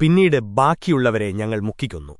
പിന്നീട് ബാക്കിയുള്ളവരെ ഞങ്ങൾ മുക്കിക്കൊന്നു.